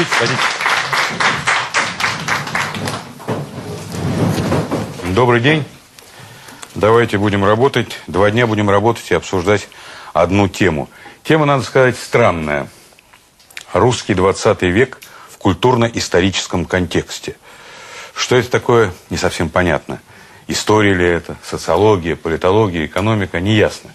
Садитесь, садитесь. Добрый день. Давайте будем работать. Два дня будем работать и обсуждать одну тему. Тема, надо сказать, странная. Русский 20 век в культурно-историческом контексте. Что это такое, не совсем понятно. История ли это, социология, политология, экономика, не ясно.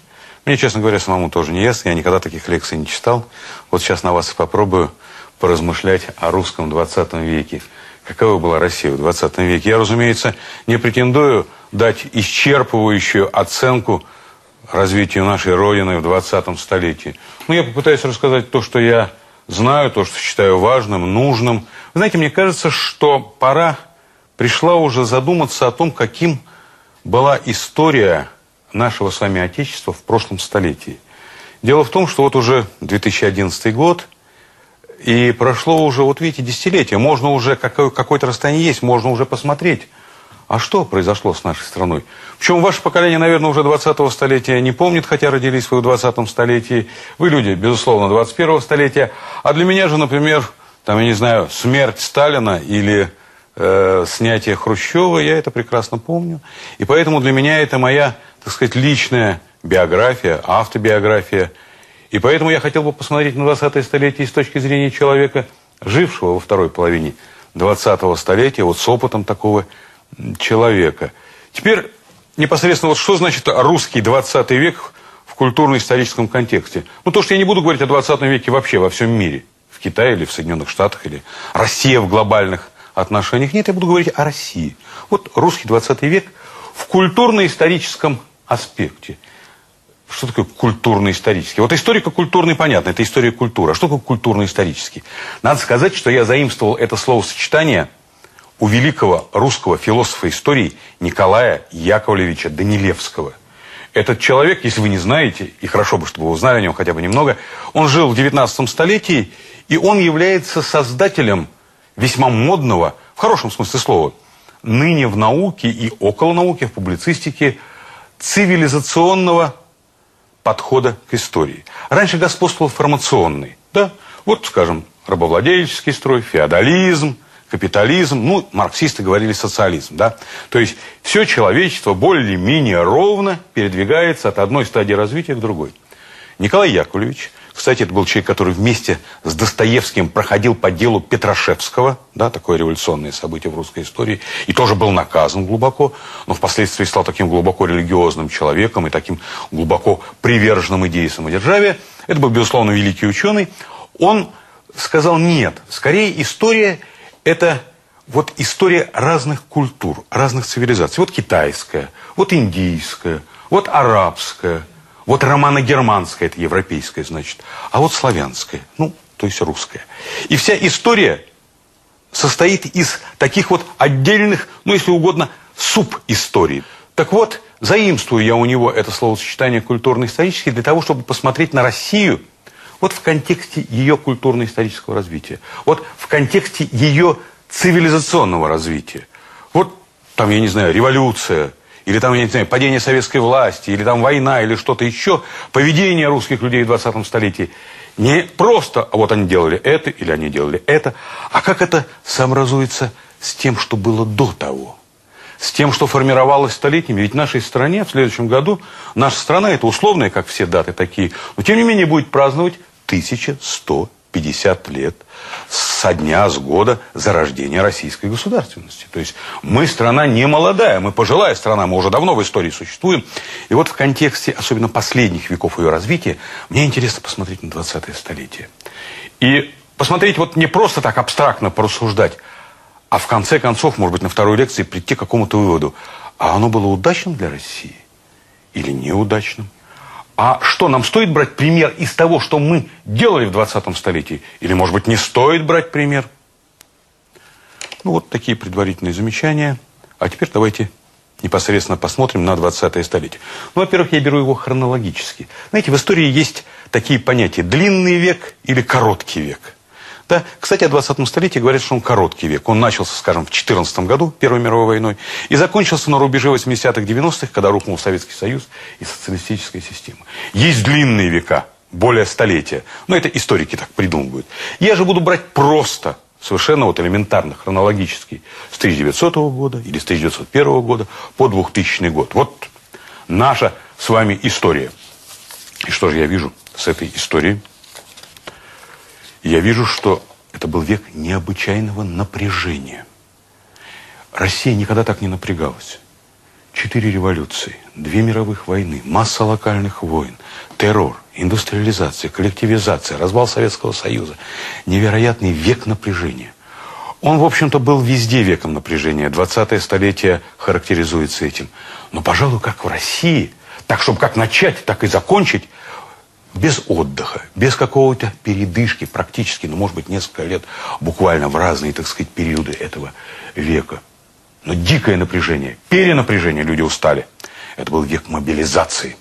Мне, честно говоря, самому тоже не ясно. Я никогда таких лекций не читал. Вот сейчас на вас попробую поразмышлять о русском 20 веке. Какова была Россия в 20 веке? Я, разумеется, не претендую дать исчерпывающую оценку развитию нашей Родины в 20 столетии. Но я попытаюсь рассказать то, что я знаю, то, что считаю важным, нужным. Вы знаете, мне кажется, что пора, пришла уже задуматься о том, каким была история нашего с вами Отечества в прошлом столетии. Дело в том, что вот уже 2011 год – и прошло уже, вот видите, десятилетие. Можно уже, какое-то расстояние есть, можно уже посмотреть. А что произошло с нашей страной? Причем ваше поколение, наверное, уже 20-го столетия не помнит, хотя родились вы в 20-м столетии. Вы люди, безусловно, 21-го столетия. А для меня же, например, там, я не знаю, смерть Сталина или э, снятие Хрущева, я это прекрасно помню. И поэтому для меня это моя, так сказать, личная биография, автобиография – и поэтому я хотел бы посмотреть на 20-е столетие с точки зрения человека, жившего во второй половине 20-го столетия, вот с опытом такого человека. Теперь непосредственно вот что значит русский 20 век в культурно-историческом контексте? Ну, то, что я не буду говорить о 20 веке вообще во всем мире. В Китае или в Соединенных Штатах, или Россия в глобальных отношениях. Нет, я буду говорить о России. Вот русский 20 век в культурно-историческом аспекте – что такое культурно-исторический? Вот историко-культурный, понятно, это история культуры. А что такое культурно-исторический? Надо сказать, что я заимствовал это словосочетание у великого русского философа истории Николая Яковлевича Данилевского. Этот человек, если вы не знаете, и хорошо бы, чтобы вы узнали о нем хотя бы немного, он жил в 19 столетии, и он является создателем весьма модного, в хорошем смысле слова, ныне в науке и около науки, в публицистике, цивилизационного подхода к истории. Раньше господствовал формационный, да, вот, скажем, рабовладельческий строй, феодализм, капитализм, ну, марксисты говорили социализм, да. То есть все человечество более-менее ровно передвигается от одной стадии развития к другой. Николай Яковлевич кстати, это был человек, который вместе с Достоевским проходил по делу Петрашевского, да, такое революционное событие в русской истории, и тоже был наказан глубоко, но впоследствии стал таким глубоко религиозным человеком и таким глубоко приверженным идее самодержавия. Это был, безусловно, великий ученый. Он сказал, нет, скорее история – это вот история разных культур, разных цивилизаций. Вот китайская, вот индийская, вот арабская – вот романо-германская, это европейская, значит. А вот славянская, ну, то есть русская. И вся история состоит из таких вот отдельных, ну, если угодно, субисторий. Так вот, заимствую я у него это словосочетание культурно-исторический для того, чтобы посмотреть на Россию вот в контексте ее культурно-исторического развития. Вот в контексте ее цивилизационного развития. Вот там, я не знаю, революция – или там, я не знаю, падение советской власти, или там война, или что-то еще, поведение русских людей в 20 столетии, не просто, а вот они делали это, или они делали это, а как это сообразуется с тем, что было до того, с тем, что формировалось столетиями. Ведь в нашей стране в следующем году, наша страна, это условные, как все даты такие, но тем не менее будет праздновать 1100 50 лет со дня, с года зарождения российской государственности. То есть мы страна не молодая, мы пожилая страна, мы уже давно в истории существуем. И вот в контексте, особенно последних веков ее развития, мне интересно посмотреть на 20-е столетие. И посмотреть вот не просто так абстрактно порассуждать, а в конце концов, может быть, на второй лекции прийти к какому-то выводу. А оно было удачным для России или неудачным? А что, нам стоит брать пример из того, что мы делали в 20-м столетии? Или, может быть, не стоит брать пример? Ну, вот такие предварительные замечания. А теперь давайте непосредственно посмотрим на 20-е столетие. Ну, во-первых, я беру его хронологически. Знаете, в истории есть такие понятия длинный век или короткий век. Да? Кстати, о 20 столетии говорят, что он короткий век. Он начался, скажем, в 14 году, Первой мировой войной, и закончился на рубеже 80-х, 90-х, когда рухнул Советский Союз и социалистическая система. Есть длинные века, более столетия. Но это историки так придумывают. Я же буду брать просто, совершенно вот элементарно, хронологически, с 1900 года или с 1901 года по 2000 год. Вот наша с вами история. И что же я вижу с этой историей? Я вижу, что это был век необычайного напряжения. Россия никогда так не напрягалась. Четыре революции, две мировых войны, масса локальных войн, террор, индустриализация, коллективизация, развал Советского Союза. Невероятный век напряжения. Он, в общем-то, был везде веком напряжения. 20-е столетие характеризуется этим. Но, пожалуй, как в России, так, чтобы как начать, так и закончить, без отдыха, без какого-то передышки практически, ну, может быть, несколько лет, буквально в разные, так сказать, периоды этого века. Но дикое напряжение, перенапряжение, люди устали. Это был век мобилизации.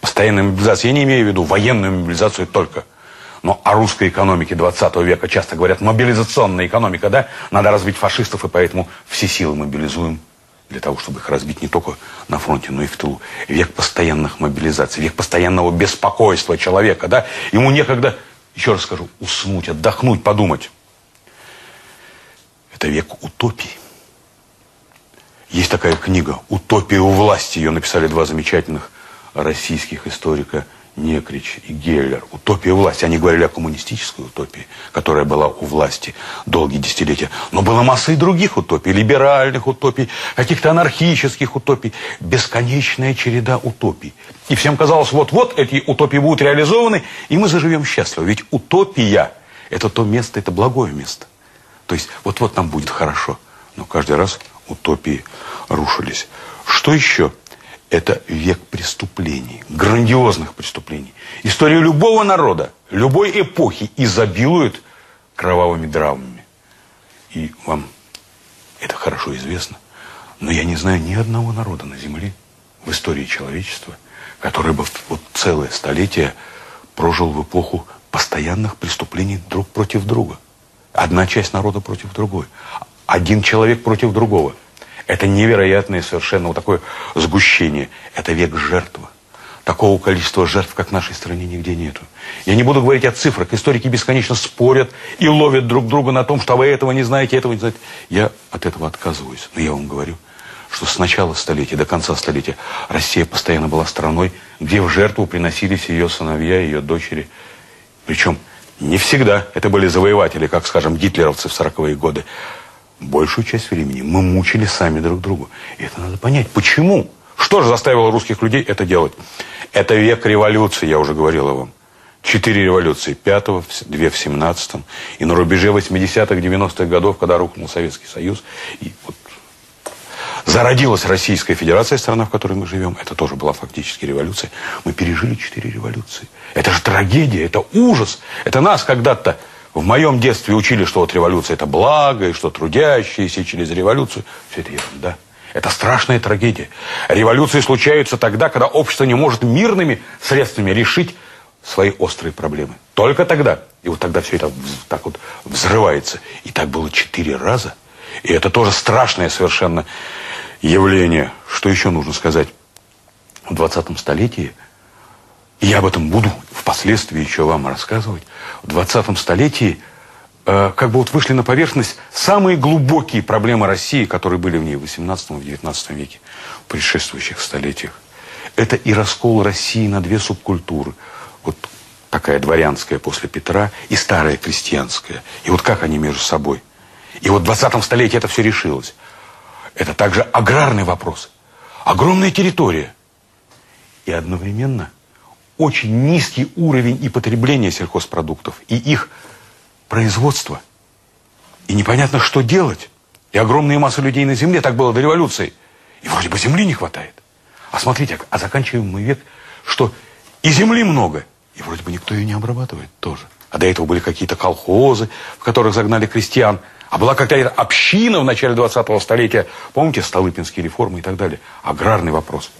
Постоянная мобилизация, я не имею в виду военную мобилизацию только. Но о русской экономике 20 века часто говорят мобилизационная экономика, да? Надо разбить фашистов, и поэтому все силы мобилизуем для того, чтобы их разбить не только на фронте, но и в тылу. Век постоянных мобилизаций, век постоянного беспокойства человека, да? Ему некогда, еще раз скажу, уснуть, отдохнуть, подумать. Это век утопии. Есть такая книга «Утопия у власти». Ее написали два замечательных российских историка – Некрич и Геллер, утопия власти. Они говорили о коммунистической утопии, которая была у власти долгие десятилетия. Но была масса и других утопий, либеральных утопий, каких-то анархических утопий. Бесконечная череда утопий. И всем казалось, вот-вот эти утопии будут реализованы, и мы заживем счастливо. Ведь утопия – это то место, это благое место. То есть вот-вот нам будет хорошо. Но каждый раз утопии рушились. Что еще? Это век преступлений, грандиозных преступлений. История любого народа, любой эпохи изобилует кровавыми драмами. И вам это хорошо известно. Но я не знаю ни одного народа на Земле в истории человечества, который бы вот целое столетие прожил в эпоху постоянных преступлений друг против друга. Одна часть народа против другой. Один человек против другого – это невероятное совершенно вот такое сгущение. Это век жертвы. Такого количества жертв, как в нашей стране, нигде нету. Я не буду говорить о цифрах. Историки бесконечно спорят и ловят друг друга на том, что вы этого не знаете, этого не знаете. Я от этого отказываюсь. Но я вам говорю, что с начала столетия до конца столетия Россия постоянно была страной, где в жертву приносились ее сыновья, ее дочери. Причем не всегда это были завоеватели, как, скажем, гитлеровцы в 40-е годы большую часть времени мы мучили сами друг друга. И это надо понять. Почему? Что же заставило русских людей это делать? Это век революции, я уже говорил вам. Четыре революции. Пятого, две в семнадцатом. И на рубеже 80-х, 90-х годов, когда рухнул Советский Союз. И вот зародилась Российская Федерация, страна, в которой мы живем. Это тоже была фактически революция. Мы пережили четыре революции. Это же трагедия, это ужас. Это нас когда-то в моем детстве учили, что вот революция это благо, и что трудящиеся через революцию. Все это ерунда. Это страшная трагедия. Революции случаются тогда, когда общество не может мирными средствами решить свои острые проблемы. Только тогда. И вот тогда все это так вот взрывается. И так было четыре раза. И это тоже страшное совершенно явление. Что еще нужно сказать? В 20 столетии я об этом буду впоследствии еще вам рассказывать. В 20 столетии э, как бы вот вышли на поверхность самые глубокие проблемы России, которые были в ней в 18 и 19 веке, в предшествующих столетиях. Это и раскол России на две субкультуры. Вот такая дворянская после Петра и старая крестьянская. И вот как они между собой. И вот в 20 столетии это все решилось. Это также аграрный вопрос. Огромная территория. И одновременно – очень низкий уровень и потребления сельхозпродуктов, и их производства. И непонятно, что делать. И огромные массы людей на земле, так было до революции. И вроде бы земли не хватает. А смотрите, а заканчиваем мы век, что И земли много. И вроде бы никто ее не обрабатывает тоже. А до этого были какие-то колхозы, в которых загнали крестьян. А была какая-то община в начале 20-го столетия. Помните, Столыпинские реформы и так далее. Аграрный вопрос.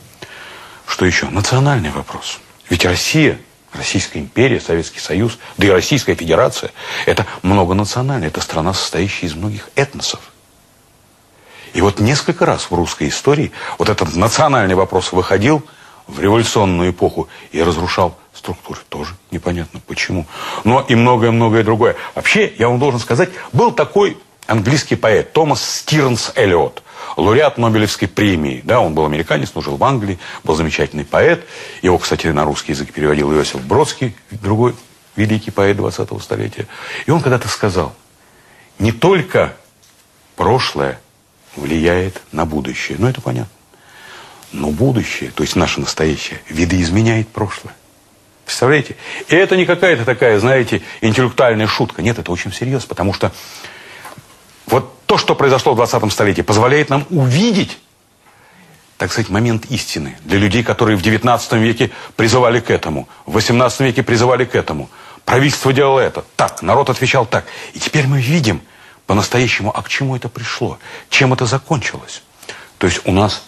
Что еще? Национальный вопрос. Ведь Россия, Российская империя, Советский Союз, да и Российская Федерация, это многонациональная, это страна, состоящая из многих этносов. И вот несколько раз в русской истории вот этот национальный вопрос выходил в революционную эпоху и разрушал структуры. Тоже непонятно почему. Но и многое-многое другое. Вообще, я вам должен сказать, был такой английский поэт Томас Стирнс Эллиот, лауреат Нобелевской премии. Да, он был американец, но жил в Англии, был замечательный поэт. Его, кстати, на русский язык переводил Иосиф Бродский, другой великий поэт 20-го столетия. И он когда-то сказал, не только прошлое влияет на будущее. Ну, это понятно. Но будущее, то есть наше настоящее, видоизменяет прошлое. Представляете? И это не какая-то такая, знаете, интеллектуальная шутка. Нет, это очень серьезно, потому что то, что произошло в 20 столетии, позволяет нам увидеть, так сказать, момент истины. Для людей, которые в 19 веке призывали к этому, в 18 веке призывали к этому. Правительство делало это. Так, народ отвечал так. И теперь мы видим по-настоящему, а к чему это пришло, чем это закончилось. То есть у нас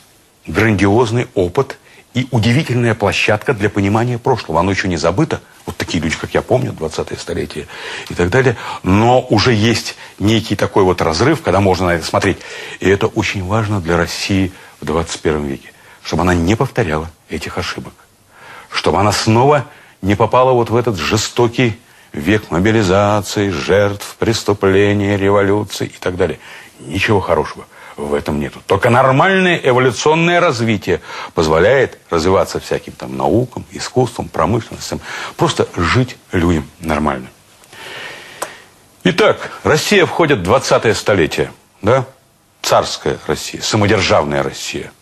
грандиозный опыт и удивительная площадка для понимания прошлого. Оно еще не забыто. Вот такие люди, как я помню, 20-е столетие и так далее. Но уже есть некий такой вот разрыв, когда можно на это смотреть. И это очень важно для России в 21 веке. Чтобы она не повторяла этих ошибок. Чтобы она снова не попала вот в этот жестокий век мобилизации, жертв, преступлений, революций и так далее. Ничего хорошего в этом нету. Только нормальное эволюционное развитие позволяет развиваться всяким там наукам, искусствам, промышленностям, просто жить людям нормально. Итак, Россия входит в 20 столетие, да? Царская Россия, самодержавная Россия.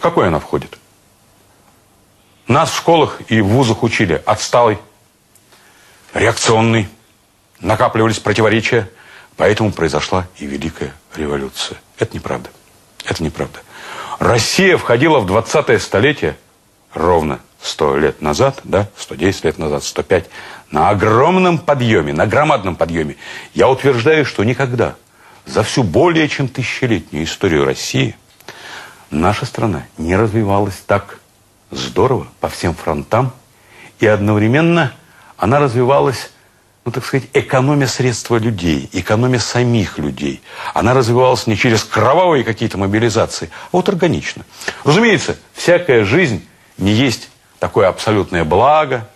Какой она входит? Нас в школах и в вузах учили отсталый, реакционный, накапливались противоречия, поэтому произошла и Великая революция. Это неправда. Это неправда. Россия входила в 20-е столетие ровно 100 лет назад, да, 110 лет назад, 105, на огромном подъеме, на громадном подъеме. Я утверждаю, что никогда за всю более чем тысячелетнюю историю России наша страна не развивалась так здорово по всем фронтам, и одновременно она развивалась ну, так сказать, экономия средства людей, экономия самих людей. Она развивалась не через кровавые какие-то мобилизации, а вот органично. Разумеется, всякая жизнь не есть такое абсолютное благо,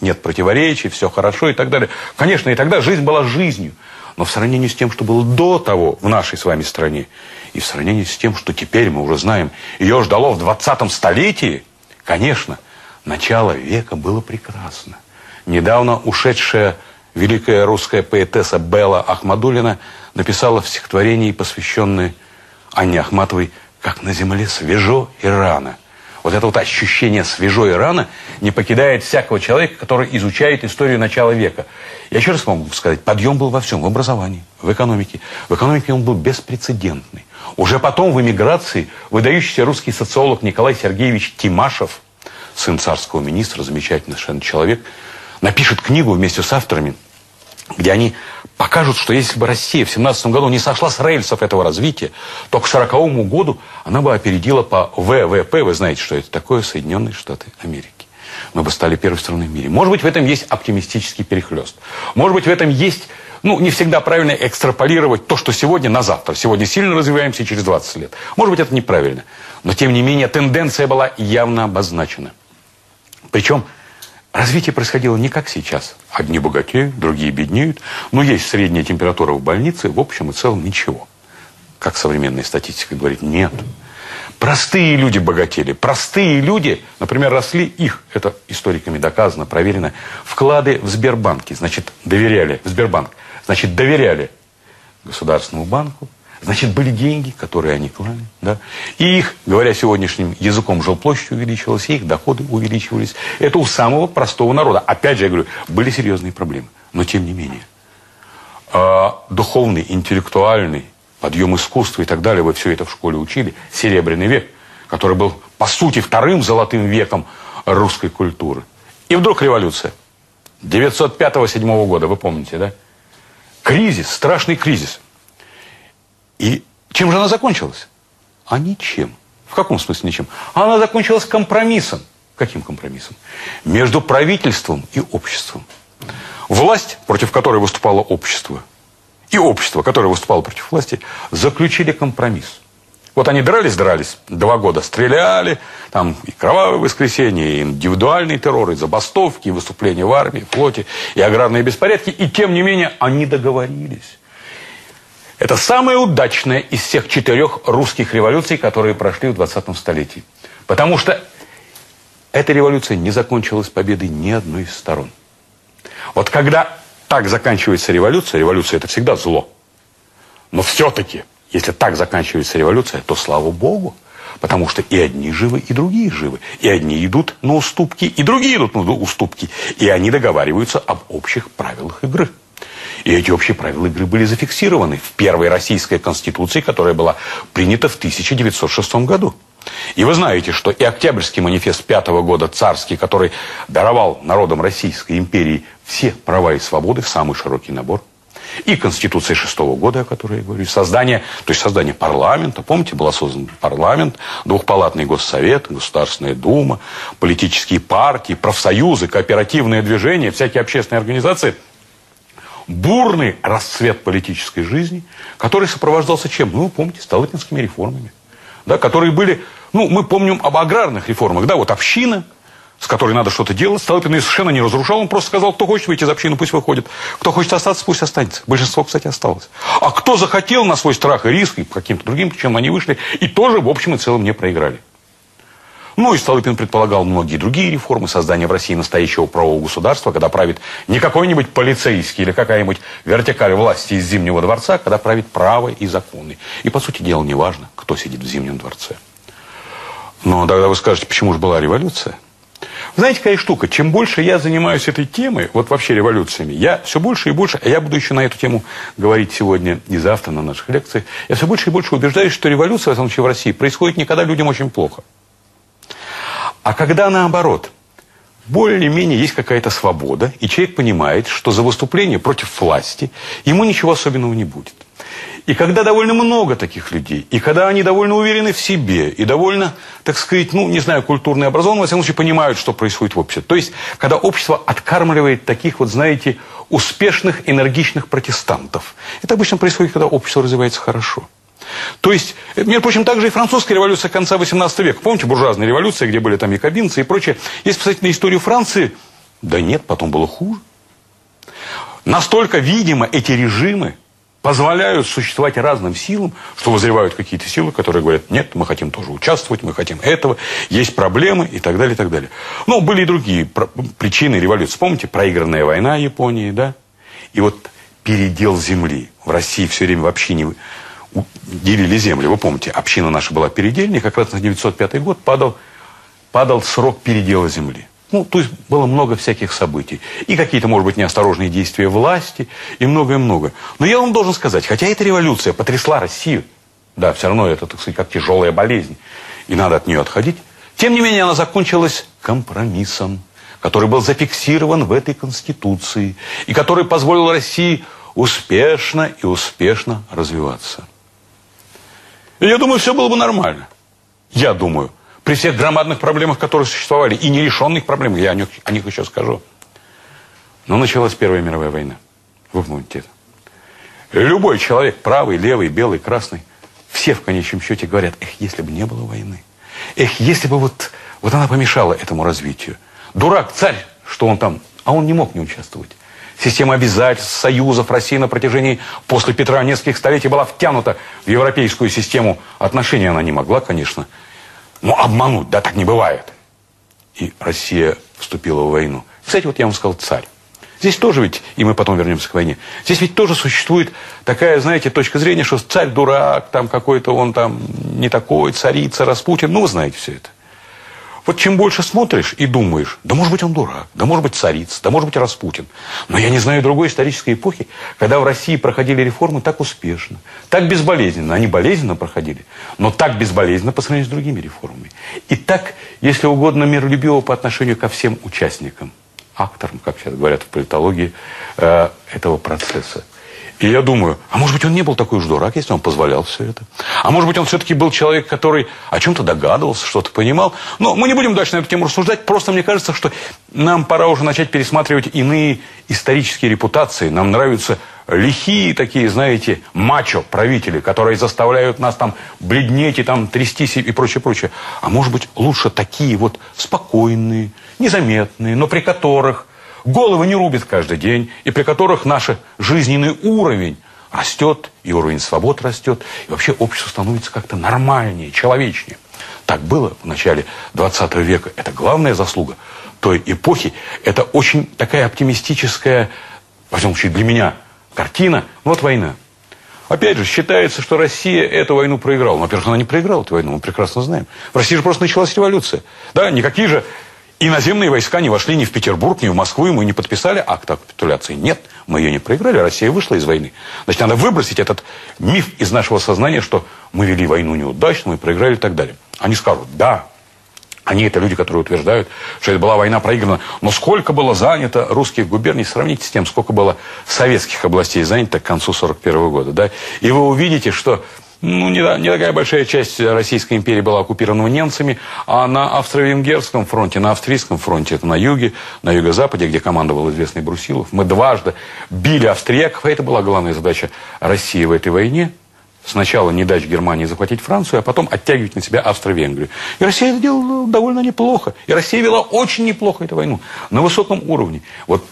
нет противоречий, все хорошо и так далее. Конечно, и тогда жизнь была жизнью. Но в сравнении с тем, что было до того в нашей с вами стране, и в сравнении с тем, что теперь мы уже знаем, ее ждало в 20 столетии, конечно, начало века было прекрасно. Недавно ушедшая великая русская поэтесса Белла Ахмадулина написала в стихотворении, посвященное Анне Ахматовой, «Как на земле свежо и рано». Вот это вот ощущение свежо и рано не покидает всякого человека, который изучает историю начала века. Я еще раз могу сказать, подъем был во всем, в образовании, в экономике. В экономике он был беспрецедентный. Уже потом в эмиграции выдающийся русский социолог Николай Сергеевич Тимашев, сын царского министра, замечательный совершенно человек, напишет книгу вместе с авторами – где они покажут, что если бы Россия в 17 году не сошла с рельсов этого развития, то к 40 году она бы опередила по ВВП, вы знаете, что это такое, Соединенные Штаты Америки. Мы бы стали первой страной в мире. Может быть, в этом есть оптимистический перехлест. Может быть, в этом есть, ну, не всегда правильно экстраполировать то, что сегодня на завтра. Сегодня сильно развиваемся через 20 лет. Может быть, это неправильно. Но, тем не менее, тенденция была явно обозначена. Причем Развитие происходило не как сейчас. Одни богатеют, другие беднеют. Но есть средняя температура в больнице, в общем и целом ничего. Как современная статистика говорит, нет. Простые люди богатели. Простые люди, например, росли их, это историками доказано, проверено, вклады в Сбербанке. Значит, доверяли, в Сбербанк. Значит, доверяли Государственному банку, Значит, были деньги, которые они клали, да? И их, говоря сегодняшним языком, жилплощадь увеличивалась, и их доходы увеличивались. Это у самого простого народа. Опять же, я говорю, были серьезные проблемы. Но тем не менее. Э, духовный, интеллектуальный, подъем искусства и так далее, вы все это в школе учили. Серебряный век, который был, по сути, вторым золотым веком русской культуры. И вдруг революция. 905-7 года, вы помните, да? Кризис, страшный кризис. И чем же она закончилась? А ничем. В каком смысле ничем? Она закончилась компромиссом. Каким компромиссом? Между правительством и обществом. Власть, против которой выступало общество, и общество, которое выступало против власти, заключили компромисс. Вот они дрались, дрались, два года стреляли, там и кровавое воскресенье, и индивидуальный террор, и забастовки, и выступления в армии, флоте, и аграрные беспорядки, и тем не менее они договорились. Это самая удачная из всех четырех русских революций, которые прошли в 20 столетии. Потому что эта революция не закончилась победой ни одной из сторон. Вот когда так заканчивается революция, революция это всегда зло. Но все-таки если так заканчивается революция, то слава богу. Потому что и одни живы, и другие живы. И одни идут на уступки, и другие идут на уступки. И они договариваются об общих правилах игры. И эти общие правила игры были зафиксированы в первой российской конституции, которая была принята в 1906 году. И вы знаете, что и Октябрьский манифест пятого года царский, который даровал народам Российской империи все права и свободы, самый широкий набор – и Конституция шестого года, о которой я говорю, создание, то есть создание парламента. Помните, был создан парламент, двухпалатный госсовет, Государственная дума, политические партии, профсоюзы, кооперативные движения, всякие общественные организации. Бурный расцвет политической жизни, который сопровождался чем? Ну, помните, Столыпинскими реформами, да, которые были, ну, мы помним об аграрных реформах, да, вот община – с которой надо что-то делать. Столыпин ее совершенно не разрушал. Он просто сказал, кто хочет выйти из общины, пусть выходит. Кто хочет остаться, пусть останется. Большинство, кстати, осталось. А кто захотел на свой страх и риск, и по каким-то другим причинам они вышли, и тоже, в общем и целом, не проиграли. Ну и Столыпин предполагал многие другие реформы, создание в России настоящего правового государства, когда правит не какой-нибудь полицейский или какая-нибудь вертикаль власти из Зимнего дворца, когда правит право и законы. И, по сути дела, неважно, кто сидит в Зимнем дворце. Но тогда вы скажете, почему же была революция? Знаете, какая штука? Чем больше я занимаюсь этой темой, вот вообще революциями, я все больше и больше, а я буду еще на эту тему говорить сегодня и завтра на наших лекциях, я все больше и больше убеждаюсь, что революция, в этом случае в России, происходит не когда людям очень плохо, а когда наоборот, более-менее есть какая-то свобода, и человек понимает, что за выступление против власти ему ничего особенного не будет. И когда довольно много таких людей, и когда они довольно уверены в себе, и довольно, так сказать, ну, не знаю, культурно образованно, во всяком случае, понимают, что происходит в обществе. То есть, когда общество откармливает таких вот, знаете, успешных, энергичных протестантов. Это обычно происходит, когда общество развивается хорошо. То есть, между прочим, также и французская революция конца 18 века. Помните буржуазная революция, где были там якобинцы и прочее? Если посмотреть на историю Франции, да нет, потом было хуже. Настолько, видимо, эти режимы позволяют существовать разным силам, что возревают какие-то силы, которые говорят, нет, мы хотим тоже участвовать, мы хотим этого, есть проблемы и так далее, и так далее. Но были и другие причины революции. Помните, проигранная война Японии, да? И вот передел земли. В России все время вообще не делили земли. Вы помните, община наша была передельной, как раз на 905 год падал, падал срок передела земли. Ну, то есть было много всяких событий. И какие-то, может быть, неосторожные действия власти, и многое-многое. Но я вам должен сказать, хотя эта революция потрясла Россию, да, все равно это, так сказать, как тяжелая болезнь, и надо от нее отходить, тем не менее она закончилась компромиссом, который был зафиксирован в этой Конституции, и который позволил России успешно и успешно развиваться. И я думаю, все было бы нормально. Я думаю при всех громадных проблемах, которые существовали, и нерешенных проблемах, я о них, о них еще скажу. Но началась Первая мировая война. Вы помните это. Любой человек, правый, левый, белый, красный, все в конечном счете говорят, эх, если бы не было войны. Эх, если бы вот, вот она помешала этому развитию. Дурак, царь, что он там, а он не мог не участвовать. Система обязательств, союзов России на протяжении после Петра нескольких столетий была втянута в европейскую систему отношений. Она не могла, конечно, ну, обмануть, да, так не бывает. И Россия вступила в войну. Кстати, вот я вам сказал царь. Здесь тоже ведь, и мы потом вернемся к войне, здесь ведь тоже существует такая, знаете, точка зрения, что царь дурак, там какой-то он там не такой, царица, Распутин, ну вы знаете все это. Вот чем больше смотришь и думаешь, да может быть он дурак, да может быть царица, да может быть Распутин. Но я не знаю другой исторической эпохи, когда в России проходили реформы так успешно, так безболезненно. Они болезненно проходили, но так безболезненно по сравнению с другими реформами. И так, если угодно, миролюбиво по отношению ко всем участникам, акторам, как сейчас говорят в политологии, э, этого процесса. И я думаю, а может быть, он не был такой уж дурак, если он позволял все это. А может быть, он все-таки был человек, который о чем-то догадывался, что-то понимал. Но мы не будем дальше на эту тему рассуждать. Просто мне кажется, что нам пора уже начать пересматривать иные исторические репутации. Нам нравятся лихие такие, знаете, мачо-правители, которые заставляют нас там бледнеть и там трястись и прочее, прочее. А может быть, лучше такие вот спокойные, незаметные, но при которых головы не рубят каждый день, и при которых наш жизненный уровень растет, и уровень свобод растет, и вообще общество становится как-то нормальнее, человечнее. Так было в начале 20 века. Это главная заслуга той эпохи. Это очень такая оптимистическая, во всяком случае для меня, картина. Вот война. Опять же, считается, что Россия эту войну проиграла. Но, во-первых, она не проиграла эту войну, мы прекрасно знаем. В России же просто началась революция. Да, никакие же Иноземные войска не вошли ни в Петербург, ни в Москву, и мы не подписали акт о капитуляции. Нет, мы ее не проиграли, Россия вышла из войны. Значит, надо выбросить этот миф из нашего сознания, что мы вели войну неудачно, мы проиграли и так далее. Они скажут, да, они это люди, которые утверждают, что это была война проиграна. Но сколько было занято русских губерний, сравните с тем, сколько было советских областей занято к концу 1941 года. Да? И вы увидите, что ну, не, не такая большая часть Российской империи была оккупирована немцами, а на австро-венгерском фронте, на австрийском фронте, это на юге, на юго-западе, где командовал известный Брусилов, мы дважды били австрияков, а это была главная задача России в этой войне. Сначала не дать Германии захватить Францию, а потом оттягивать на себя Австро-Венгрию. И Россия это делала довольно неплохо. И Россия вела очень неплохо эту войну. На высоком уровне. Вот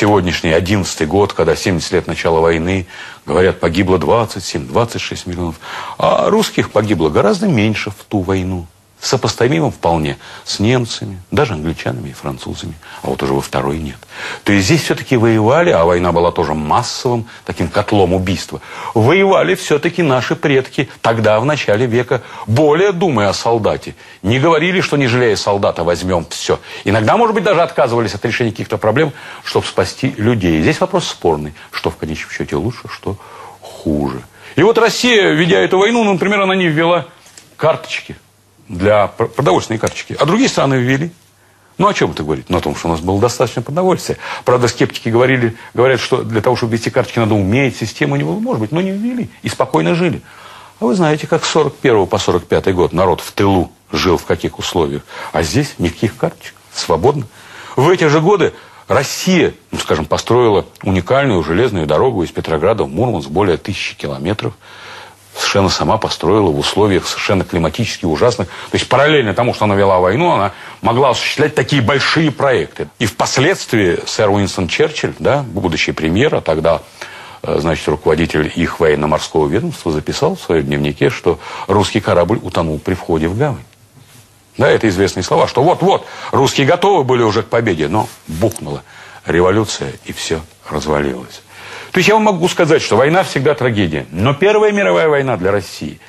сегодняшний 11 год, когда 70 лет начала войны, говорят, погибло 27-26 миллионов, а русских погибло гораздо меньше в ту войну сопоставимым вполне с немцами, даже англичанами и французами, а вот уже во второй нет. То есть здесь все-таки воевали, а война была тоже массовым таким котлом убийства, воевали все-таки наши предки тогда, в начале века, более думая о солдате. Не говорили, что не жалея солдата возьмем все. Иногда, может быть, даже отказывались от решения каких-то проблем, чтобы спасти людей. Здесь вопрос спорный, что в конечном счете лучше, что хуже. И вот Россия, ведя эту войну, ну, например, она не ввела карточки для продовольственной карточки. А другие страны ввели. Ну, о чем это говорит? Ну, о том, что у нас было достаточно продовольствия. Правда, скептики говорили, говорят, что для того, чтобы ввести карточки, надо уметь, систему не было, может быть, но не ввели. И спокойно жили. А вы знаете, как с 41 по 45 год народ в тылу жил, в каких условиях. А здесь никаких карточек. Свободно. В эти же годы Россия, ну, скажем, построила уникальную железную дорогу из Петрограда в Мурманск более тысячи километров совершенно сама построила в условиях совершенно климатически ужасных. То есть параллельно тому, что она вела войну, она могла осуществлять такие большие проекты. И впоследствии сэр Уинстон Черчилль, да, будущий премьер, а тогда э, значит, руководитель их военно-морского ведомства записал в своем дневнике, что русский корабль утонул при входе в гавань. Да, это известные слова, что вот-вот, русские готовы были уже к победе, но бухнула революция, и все развалилось. То есть я вам могу сказать, что война всегда трагедия. Но Первая мировая война для России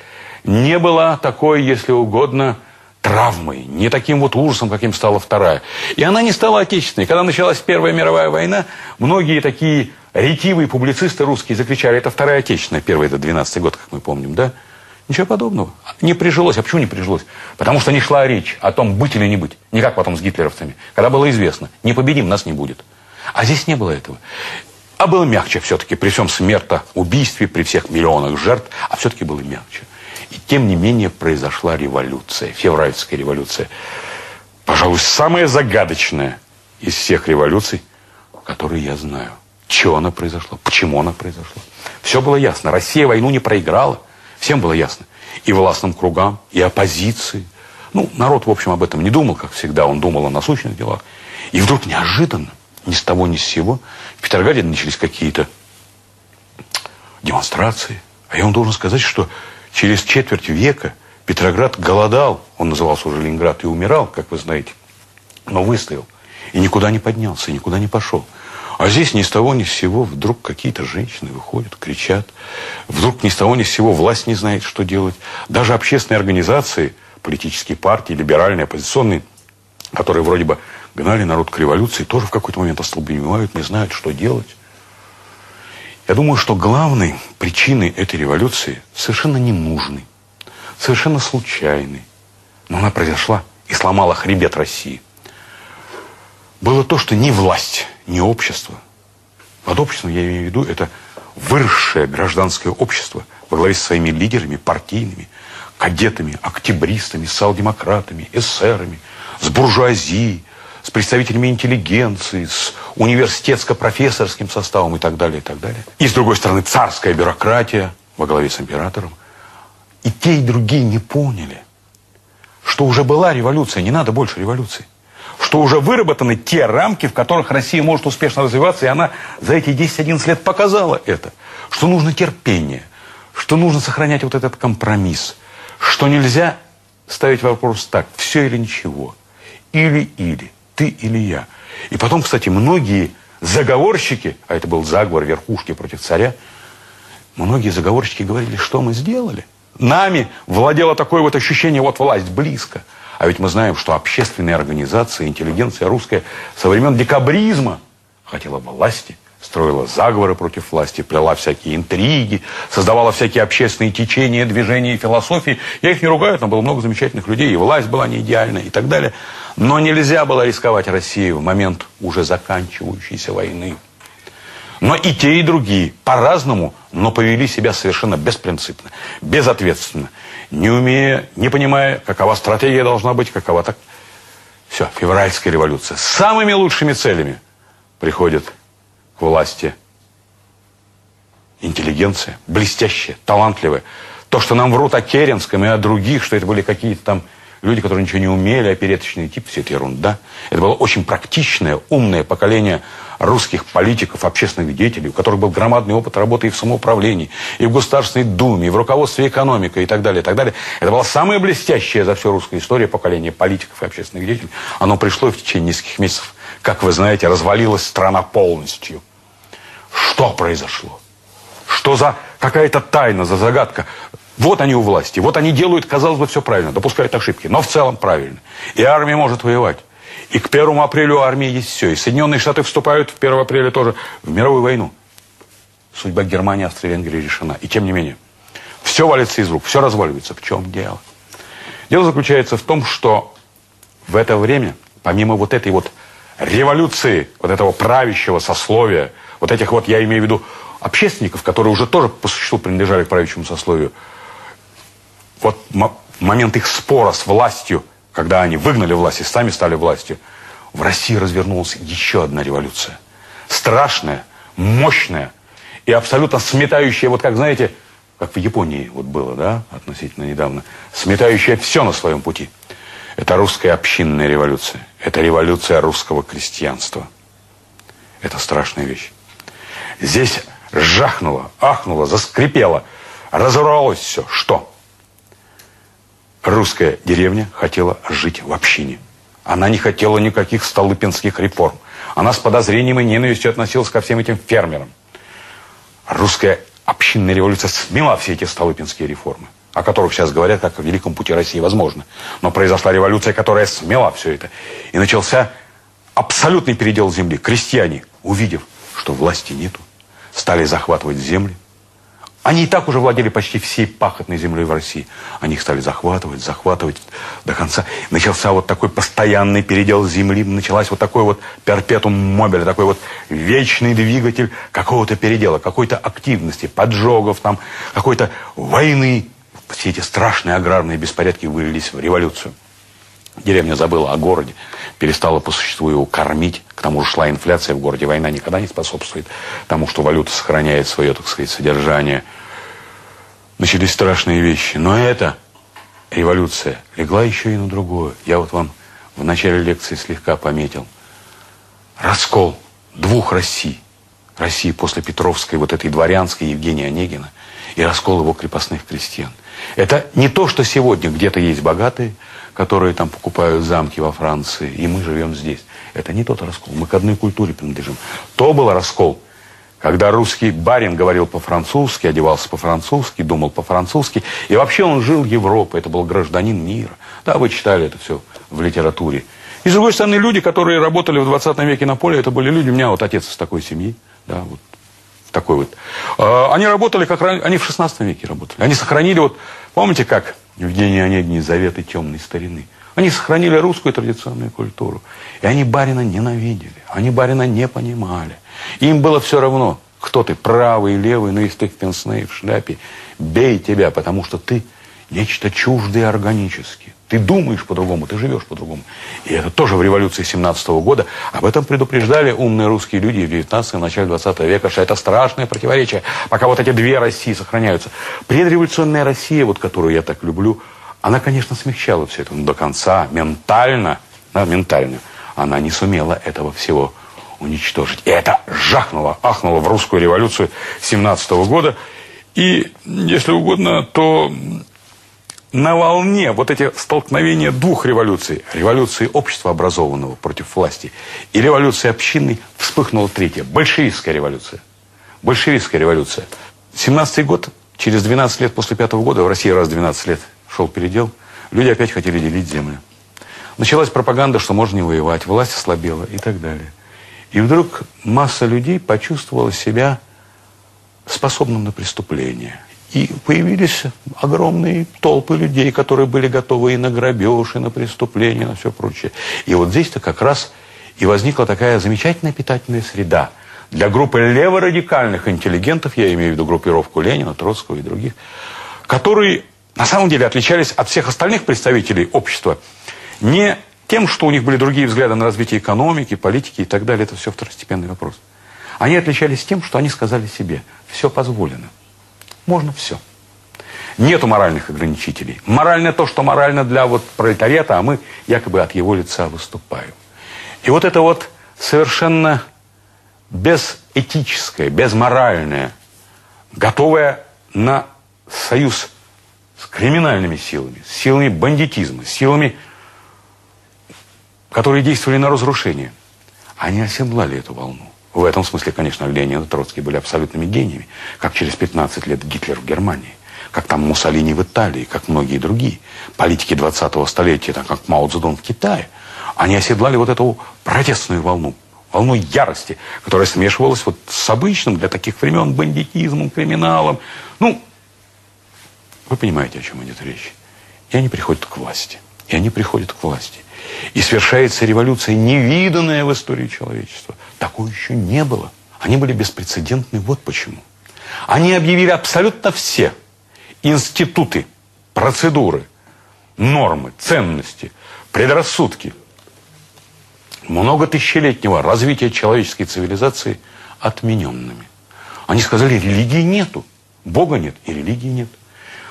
не была такой, если угодно, травмой, не таким вот ужасом, каким стала Вторая. И она не стала отечественной. Когда началась Первая мировая война, многие такие ретивые публицисты русские закричали, это Вторая Отечественная, первая это 12 год, как мы помним, да? Ничего подобного. Не прижилось. А почему не прижилось? Потому что не шла речь о том, быть или не быть. Не как потом с гитлеровцами. Когда было известно, не победим, нас не будет. А здесь не было этого. А было мягче все-таки, при всем смерто убийстве, при всех миллионах жертв, а все-таки было мягче. И тем не менее произошла революция, февральская революция. Пожалуй, самая загадочная из всех революций, которые я знаю. Чего она произошла, почему она произошла. Все было ясно. Россия войну не проиграла. Всем было ясно. И властным кругам, и оппозиции. Ну, народ, в общем, об этом не думал, как всегда. Он думал о насущных делах. И вдруг неожиданно ни с того, ни с сего. Петрограде начались какие-то демонстрации. А я вам должен сказать, что через четверть века Петроград голодал, он назывался уже Ленинград, и умирал, как вы знаете, но выстоял. И никуда не поднялся, никуда не пошел. А здесь ни с того, ни с сего вдруг какие-то женщины выходят, кричат. Вдруг ни с того, ни с сего власть не знает, что делать. Даже общественные организации политические партии, либеральные, оппозиционные, которые вроде бы гнали народ к революции, тоже в какой-то момент остолбеневают, не знают, что делать. Я думаю, что главной причиной этой революции совершенно ненужной, совершенно случайной, но она произошла и сломала хребет России. Было то, что ни власть, ни общество, под обществом я имею в виду, это выросшее гражданское общество во главе с своими лидерами партийными, кадетами, октябристами, социал-демократами, эсерами, с буржуазией, с представителями интеллигенции, с университетско-профессорским составом и так далее, и так далее. И, с другой стороны, царская бюрократия во главе с императором. И те, и другие не поняли, что уже была революция, не надо больше революции. Что уже выработаны те рамки, в которых Россия может успешно развиваться, и она за эти 10-11 лет показала это. Что нужно терпение, что нужно сохранять вот этот компромисс, что нельзя ставить вопрос так, все или ничего, или-или ты или я. И потом, кстати, многие заговорщики, а это был заговор верхушки против царя, многие заговорщики говорили, что мы сделали. Нами владело такое вот ощущение, вот власть близко. А ведь мы знаем, что общественные организации, интеллигенция русская со времен декабризма хотела власти строила заговоры против власти, плела всякие интриги, создавала всякие общественные течения, движения и философии. Я их не ругаю, там было много замечательных людей, и власть была не идеальная и так далее. Но нельзя было рисковать Россию в момент уже заканчивающейся войны. Но и те, и другие по-разному, но повели себя совершенно беспринципно, безответственно, не умея, не понимая, какова стратегия должна быть, какова так. Все, февральская революция. С самыми лучшими целями приходит власти. Интеллигенция, блестящая, талантливая. То, что нам врут о Керенском и о других, что это были какие-то там люди, которые ничего не умели, опереточный тип, все это ерунда. Это было очень практичное, умное поколение русских политиков, общественных деятелей, у которых был громадный опыт работы и в самоуправлении, и в Государственной Думе, и в руководстве экономикой, и так далее, и так далее. Это было самое блестящее за всю русскую историю поколение политиков и общественных деятелей. Оно пришло и в течение нескольких месяцев, как вы знаете, развалилась страна полностью. Что произошло? Что за какая-то тайна, за загадка? Вот они у власти, вот они делают, казалось бы, все правильно, допускают ошибки, но в целом правильно. И армия может воевать. И к первому апрелю у армии есть все. И Соединенные Штаты вступают в 1 апреля тоже в мировую войну. Судьба Германии, Австрии, Венгрии решена. И тем не менее, все валится из рук, все разваливается. В чем дело? Дело заключается в том, что в это время, помимо вот этой вот революции, вот этого правящего сословия, вот этих вот, я имею в виду, общественников, которые уже тоже по существу принадлежали к правящему сословию, вот момент их спора с властью, когда они выгнали власть и сами стали властью, в России развернулась еще одна революция. Страшная, мощная и абсолютно сметающая, вот как, знаете, как в Японии вот было, да, относительно недавно, сметающая все на своем пути. Это русская общинная революция. Это революция русского крестьянства. Это страшная вещь. Здесь жахнуло, ахнуло, заскрипело, разорвалось все. Что? Русская деревня хотела жить в общине. Она не хотела никаких столыпинских реформ. Она с подозрением и ненавистью относилась ко всем этим фермерам. Русская общинная революция смела все эти столыпинские реформы, о которых сейчас говорят, как о великом пути России возможно. Но произошла революция, которая смела все это. И начался абсолютный передел земли. Крестьяне, увидев, что власти нету, стали захватывать земли. Они и так уже владели почти всей пахотной землей в России. Они их стали захватывать, захватывать до конца. Начался вот такой постоянный передел земли. Началась вот такой вот перпетум мобиль, такой вот вечный двигатель какого-то передела, какой-то активности, поджогов там, какой-то войны. Все эти страшные аграрные беспорядки вылились в революцию. Деревня забыла о городе, перестала по существу его кормить. К тому же шла инфляция в городе. Война никогда не способствует тому, что валюта сохраняет свое, так сказать, содержание. Начались страшные вещи. Но эта революция легла еще и на другое. Я вот вам в начале лекции слегка пометил. Раскол двух Россий. России после Петровской, вот этой дворянской Евгения Онегина, и раскол его крепостных крестьян. Это не то, что сегодня где-то есть богатые, которые там покупают замки во Франции, и мы живем здесь. Это не тот раскол. Мы к одной культуре принадлежим. То был раскол, когда русский барин говорил по-французски, одевался по-французски, думал по-французски, и вообще он жил Европой, это был гражданин мира. Да, вы читали это все в литературе. И с другой стороны, люди, которые работали в 20 веке на поле, это были люди, у меня вот отец из такой семьи, да, вот такой вот. А, они работали, как они в 16 веке работали. Они сохранили вот, помните, как Евгений Онегин заветы темной старины. Они сохранили русскую традиционную культуру. И они барина ненавидели. Они барина не понимали. Им было все равно, кто ты, правый, левый, но если ты в пенсне, в шляпе, бей тебя, потому что ты нечто чуждое органически. Ты думаешь по-другому, ты живешь по-другому. И это тоже в революции 17 -го года. Об этом предупреждали умные русские люди в 19 начале 20 века, что это страшное противоречие, пока вот эти две России сохраняются. Предреволюционная Россия, вот которую я так люблю, она, конечно, смягчала все это, но до конца, ментально, да, ментально, она не сумела этого всего уничтожить. И это жахнуло, ахнуло в русскую революцию 17 -го года. И, если угодно, то на волне вот эти столкновения двух революций, революции общества образованного против власти и революции общинной, вспыхнула третья, большевистская революция. Большевистская революция. 17 год, через 12 лет после пятого года, в России раз в 12 лет шел передел, люди опять хотели делить землю. Началась пропаганда, что можно не воевать, власть ослабела и так далее. И вдруг масса людей почувствовала себя способным на преступление. И появились огромные толпы людей, которые были готовы и на грабеж, и на преступление, и на все прочее. И вот здесь-то как раз и возникла такая замечательная питательная среда для группы леворадикальных интеллигентов, я имею в виду группировку Ленина, Троцкого и других, которые на самом деле отличались от всех остальных представителей общества не тем, что у них были другие взгляды на развитие экономики, политики и так далее, это все второстепенный вопрос. Они отличались тем, что они сказали себе, все позволено – можно все. Нету моральных ограничителей. Морально то, что морально для вот пролетариата, а мы якобы от его лица выступаем. И вот это вот совершенно безэтическое, безморальное, готовое на союз с криминальными силами, с силами бандитизма, с силами, которые действовали на разрушение. Они оседлали эту волну. В этом смысле, конечно, Ленин и Троцкий были абсолютными гениями, как через 15 лет Гитлер в Германии, как там Муссолини в Италии, как многие другие политики 20-го столетия, так как Мао Цзэдун в Китае. Они оседлали вот эту протестную волну, волну ярости, которая смешивалась вот с обычным для таких времен бандитизмом, криминалом. Ну, вы понимаете, о чем идет речь. И они приходят к власти. И они приходят к власти. И совершается революция, невиданная в истории человечества. Такого еще не было. Они были беспрецедентны вот почему. Они объявили абсолютно все институты, процедуры, нормы, ценности, предрассудки много тысячелетнего развития человеческой цивилизации отмененными. Они сказали, религии нету, Бога нет и религии нет.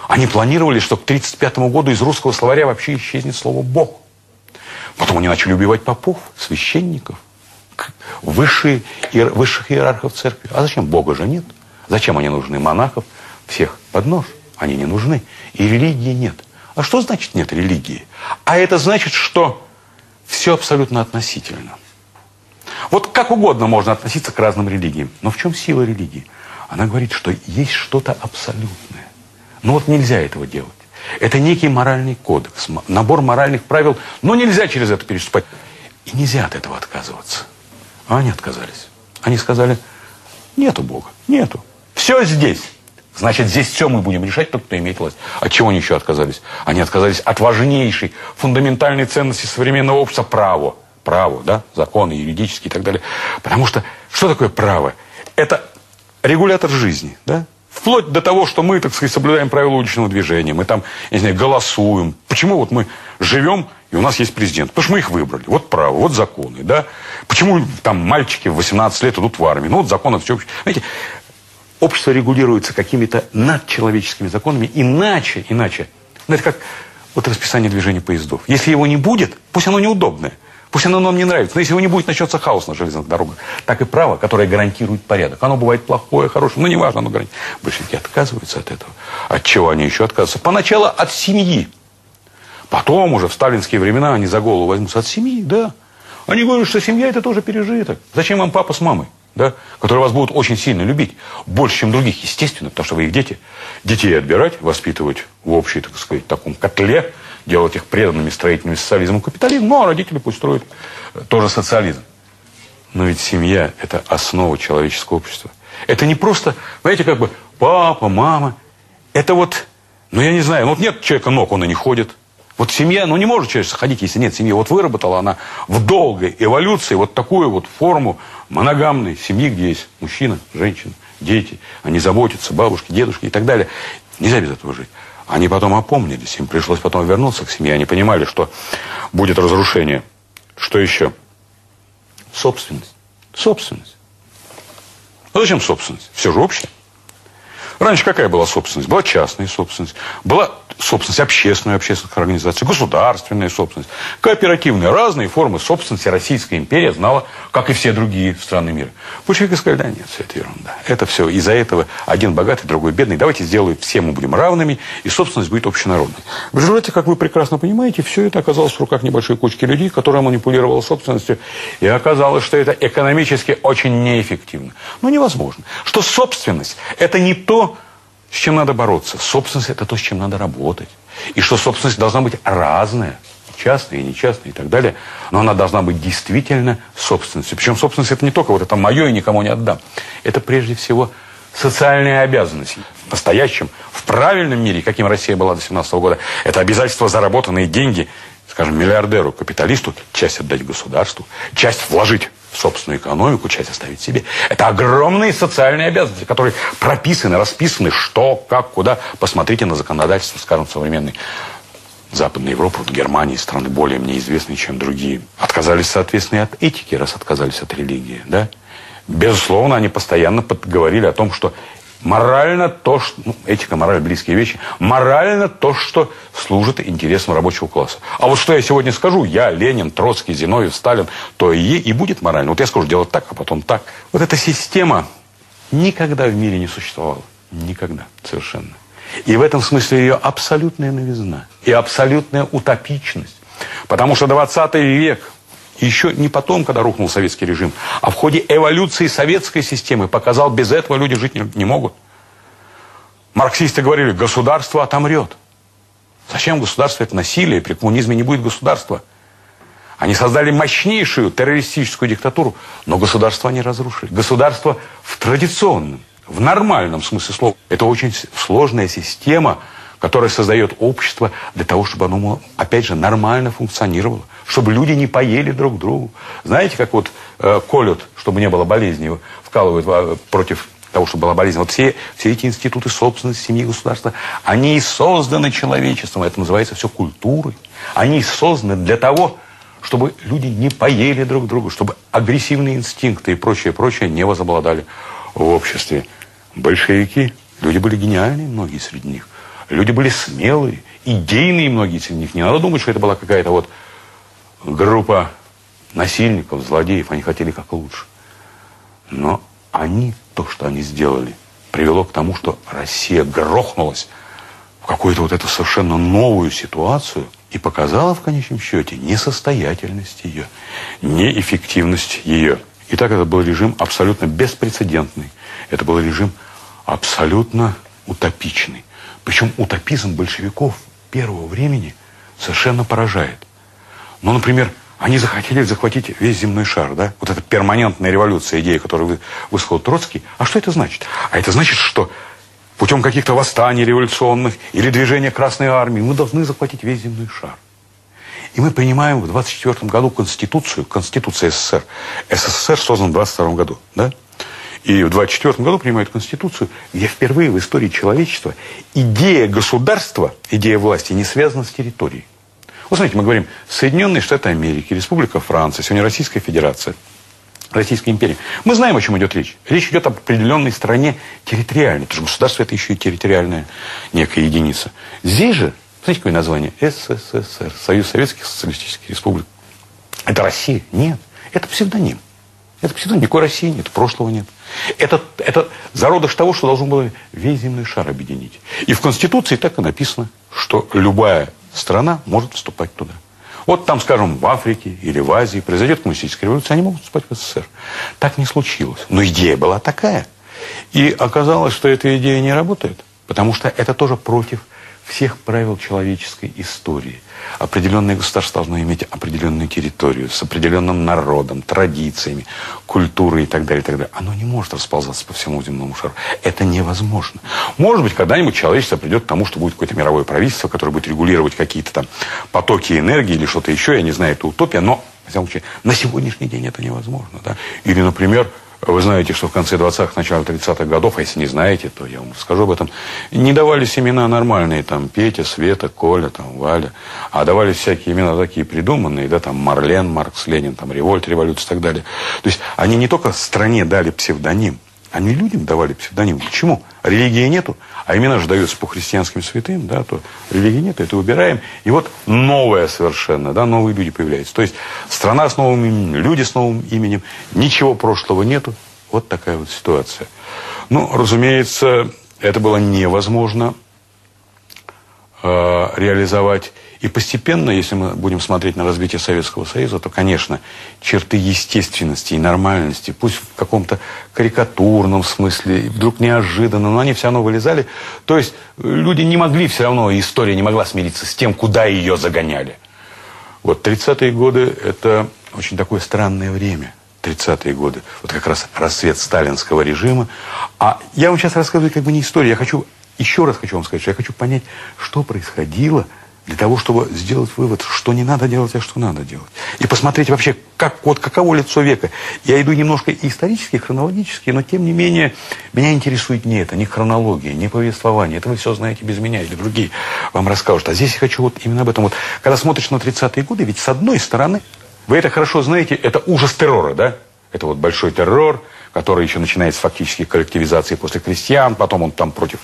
Они планировали, что к 1935 году из русского словаря вообще исчезнет слово «Бог». Потом они начали убивать попов, священников, высшие, высших иерархов церкви. А зачем? Бога же нет. Зачем они нужны? Монахов всех под нож. Они не нужны. И религии нет. А что значит нет религии? А это значит, что все абсолютно относительно. Вот как угодно можно относиться к разным религиям. Но в чем сила религии? Она говорит, что есть что-то абсолютное. Но вот нельзя этого делать. Это некий моральный кодекс, набор моральных правил, но нельзя через это переступать. И нельзя от этого отказываться. А они отказались. Они сказали, нету Бога, нету. Все здесь. Значит, здесь все мы будем решать, тот, кто имеет власть. От чего они еще отказались? Они отказались от важнейшей, фундаментальной ценности современного общества – право. Право, да, законы, юридические и так далее. Потому что, что такое право? Это регулятор жизни, да? Вплоть до того, что мы, так сказать, соблюдаем правила уличного движения, мы там, я не знаю, голосуем. Почему вот мы живем, и у нас есть президент? Потому что мы их выбрали. Вот право, вот законы, да? Почему там мальчики в 18 лет идут в армию? Ну, вот законы все. Знаете, общество регулируется какими-то надчеловеческими законами, иначе, иначе. Это как вот расписание движения поездов. Если его не будет, пусть оно неудобное – Пусть оно нам не нравится, но если его не будет, начнется хаос на железных дорогах. Так и право, которое гарантирует порядок. Оно бывает плохое, хорошее, но неважно, оно гарантирует. Большевики отказываются от этого. От чего они еще отказываются? Поначалу от семьи. Потом уже в сталинские времена они за голову возьмутся от семьи, да. Они говорят, что семья это тоже пережиток. Зачем вам папа с мамой? да, которые вас будут очень сильно любить, больше, чем других, естественно, потому что вы их дети. Детей отбирать, воспитывать в общей, так сказать, таком котле, делать их преданными строительными социализму и капитализму, ну, а родители пусть строят тоже социализм. Но ведь семья – это основа человеческого общества. Это не просто, знаете, как бы папа, мама. Это вот, ну, я не знаю, ну, вот нет человека ног, он и не ходит. Вот семья, ну не может человек ходить, если нет семьи. Вот выработала она в долгой эволюции вот такую вот форму моногамной семьи, где есть мужчина, женщина, дети. Они заботятся, бабушки, дедушки и так далее. Нельзя без этого жить. Они потом опомнились, им пришлось потом вернуться к семье. Они понимали, что будет разрушение. Что еще? Собственность. Собственность. А зачем собственность? Все же общее. Раньше какая была собственность? Была частная собственность. Была собственность общественной общественных организаций, государственная собственность, кооперативные, разные формы собственности Российская империя знала, как и все другие страны мира. Большевики сказали, да нет, все это ерунда. Это все из-за этого один богатый, другой бедный. Давайте сделаем, все мы будем равными, и собственность будет общенародной. В результате, как вы прекрасно понимаете, все это оказалось в руках небольшой кучки людей, которая манипулировала собственностью, и оказалось, что это экономически очень неэффективно. Но невозможно. Что собственность – это не то, с чем надо бороться. Собственность – это то, с чем надо работать. И что собственность должна быть разная. Частная и нечастная и так далее. Но она должна быть действительно собственностью. Причем собственность – это не только вот это мое и никому не отдам. Это прежде всего социальные обязанности. В настоящем, в правильном мире, каким Россия была до 17 года, это обязательство заработанные деньги, скажем, миллиардеру, капиталисту, часть отдать государству, часть вложить собственную экономику, часть оставить себе. Это огромные социальные обязанности, которые прописаны, расписаны, что, как, куда. Посмотрите на законодательство, скажем, современной Западной Европы, вот Германии, страны более мне известные, чем другие. Отказались, соответственно, от этики, раз отказались от религии, да? Безусловно, они постоянно говорили о том, что Морально то, что... Ну, этика, мораль, близкие вещи. Морально то, что служит интересам рабочего класса. А вот что я сегодня скажу, я, Ленин, Троцкий, Зиновьев, Сталин, то и, и будет морально. Вот я скажу делать так, а потом так. Вот эта система никогда в мире не существовала. Никогда. Совершенно. И в этом смысле ее абсолютная новизна. И абсолютная утопичность. Потому что 20 век еще не потом, когда рухнул советский режим, а в ходе эволюции советской системы показал, без этого люди жить не, не могут. Марксисты говорили, государство отомрет. Зачем государство? Это насилие. При коммунизме не будет государства. Они создали мощнейшую террористическую диктатуру, но государство они разрушили. Государство в традиционном, в нормальном смысле слова. Это очень сложная система, которая создает общество для того, чтобы оно, опять же, нормально функционировало чтобы люди не поели друг другу. Знаете, как вот э, колют, чтобы не было болезни, вкалывают э, против того, чтобы была болезнь. Вот все, все эти институты собственности, семьи, государства, они созданы человечеством. Это называется все культурой. Они созданы для того, чтобы люди не поели друг друга, чтобы агрессивные инстинкты и прочее, прочее не возобладали в обществе. Большевики, люди были гениальные, многие среди них. Люди были смелые, идейные многие среди них. Не надо думать, что это была какая-то вот группа насильников, злодеев, они хотели как лучше. Но они, то, что они сделали, привело к тому, что Россия грохнулась в какую-то вот эту совершенно новую ситуацию и показала в конечном счете несостоятельность ее, неэффективность ее. И так это был режим абсолютно беспрецедентный. Это был режим абсолютно утопичный. Причем утопизм большевиков первого времени совершенно поражает. Ну, например, они захотели захватить весь земной шар, да? Вот эта перманентная революция, идея, которую высказал Троцкий. А что это значит? А это значит, что путем каких-то восстаний революционных или движения Красной Армии мы должны захватить весь земной шар. И мы принимаем в 24 году Конституцию, Конституция СССР. СССР создан в 22 году, да? И в 24 году принимают Конституцию, где впервые в истории человечества идея государства, идея власти не связана с территорией. Вот смотрите, мы говорим Соединенные Штаты Америки, Республика Франция, сегодня Российская Федерация. Российской империи. Мы знаем, о чем идет речь. Речь идет об определенной стране территориальной. Потому что государство это еще и территориальная некая единица. Здесь же, знаете, какое название? СССР, Союз Советских Социалистических Республик. Это Россия? Нет. Это псевдоним. Это псевдоним. Никакой России нет, прошлого нет. Это, это зародыш того, что должен был весь земной шар объединить. И в Конституции так и написано, что любая страна может вступать туда. Вот там, скажем, в Африке или в Азии произойдет коммунистическая революция, они могут вступать в СССР. Так не случилось. Но идея была такая. И оказалось, что эта идея не работает, потому что это тоже против всех правил человеческой истории. Определенное государство должно иметь определенную территорию с определенным народом, традициями, культурой и так далее, и так далее. Оно не может расползаться по всему земному шару. Это невозможно. Может быть, когда-нибудь человечество придет к тому, что будет какое-то мировое правительство, которое будет регулировать какие-то там потоки энергии или что-то еще. Я не знаю, это утопия, но, в всяком случае, на сегодняшний день это невозможно. Да? Или, например, вы знаете, что в конце 20-х, начале 30-х годов, а если не знаете, то я вам расскажу об этом, не давали имена нормальные, там, Петя, Света, Коля, там, Валя, а давали всякие имена такие придуманные, да, там, Марлен, Маркс, Ленин, там, Револьт, Революция и так далее. То есть они не только стране дали псевдоним, они людям давали псевдоним. Почему? Религии нету, а имена же даются по христианским святым, да, то религии нет, это выбираем. И вот новое совершенно, да, новые люди появляются. То есть страна с новым именем, люди с новым именем, ничего прошлого нету. Вот такая вот ситуация. Ну, разумеется, это было невозможно э, реализовать. И постепенно, если мы будем смотреть на развитие Советского Союза, то, конечно, черты естественности и нормальности, пусть в каком-то карикатурном смысле, вдруг неожиданно, но они все равно вылезали. То есть люди не могли все равно, история не могла смириться с тем, куда ее загоняли. Вот 30-е годы – это очень такое странное время. 30-е годы. Вот как раз расцвет сталинского режима. А я вам сейчас рассказываю как бы не историю. Я хочу, еще раз хочу вам сказать, что я хочу понять, что происходило – для того, чтобы сделать вывод, что не надо делать, а что надо делать. И посмотреть вообще, как, вот каково лицо века. Я иду немножко исторически, хронологически, но тем не менее, меня интересует не это, не хронология, не повествование. Это вы все знаете без меня, или другие вам расскажут. А здесь я хочу вот именно об этом. Вот, когда смотришь на 30-е годы, ведь с одной стороны, вы это хорошо знаете, это ужас террора, да? Это вот большой террор, который еще начинается с фактически коллективизации после крестьян, потом он там против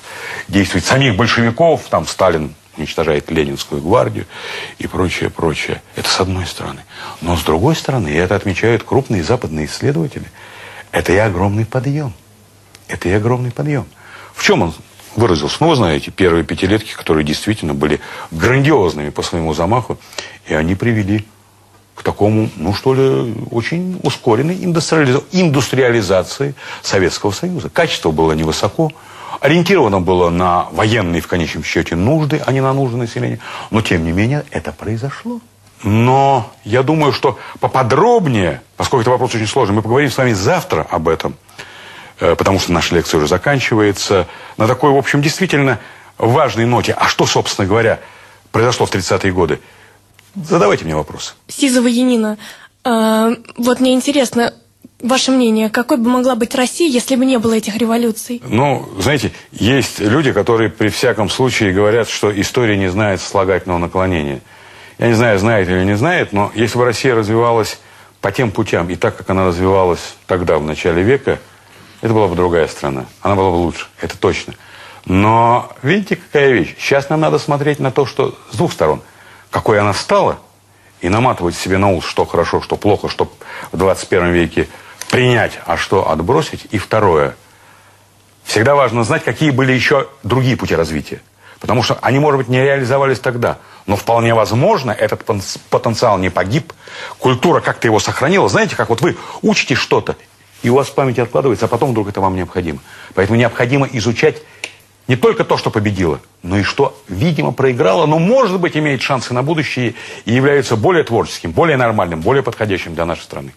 действует самих большевиков, там Сталин уничтожает Ленинскую гвардию и прочее, прочее. Это с одной стороны. Но с другой стороны, и это отмечают крупные западные исследователи, это и огромный подъем. Это и огромный подъем. В чем он выразился? Ну, вы знаете, первые пятилетки, которые действительно были грандиозными по своему замаху, и они привели к такому, ну что ли, очень ускоренной индустриализации Советского Союза. Качество было невысоко, ориентировано было на военные, в конечном счете, нужды, а не на нужды населения. Но, тем не менее, это произошло. Но я думаю, что поподробнее, поскольку это вопрос очень сложный, мы поговорим с вами завтра об этом, э, потому что наша лекция уже заканчивается, на такой, в общем, действительно важной ноте. А что, собственно говоря, произошло в 30-е годы? Задавайте мне вопрос. Сизова Янина, э, вот мне интересно, Ваше мнение, какой бы могла быть Россия, если бы не было этих революций? Ну, знаете, есть люди, которые при всяком случае говорят, что история не знает слагательного наклонения. Я не знаю, знает или не знает, но если бы Россия развивалась по тем путям и так, как она развивалась тогда, в начале века, это была бы другая страна. Она была бы лучше, это точно. Но видите, какая вещь? Сейчас нам надо смотреть на то, что с двух сторон. Какой она стала, и наматывать себе на ус, что хорошо, что плохо, что в 21 веке принять, а что отбросить. И второе, всегда важно знать, какие были еще другие пути развития. Потому что они, может быть, не реализовались тогда. Но вполне возможно, этот потенциал не погиб. Культура как-то его сохранила. Знаете, как вот вы учите что-то, и у вас в памяти откладывается, а потом вдруг это вам необходимо. Поэтому необходимо изучать не только то, что победило, но и что, видимо, проиграло, но, может быть, имеет шансы на будущее и является более творческим, более нормальным, более подходящим для нашей страны.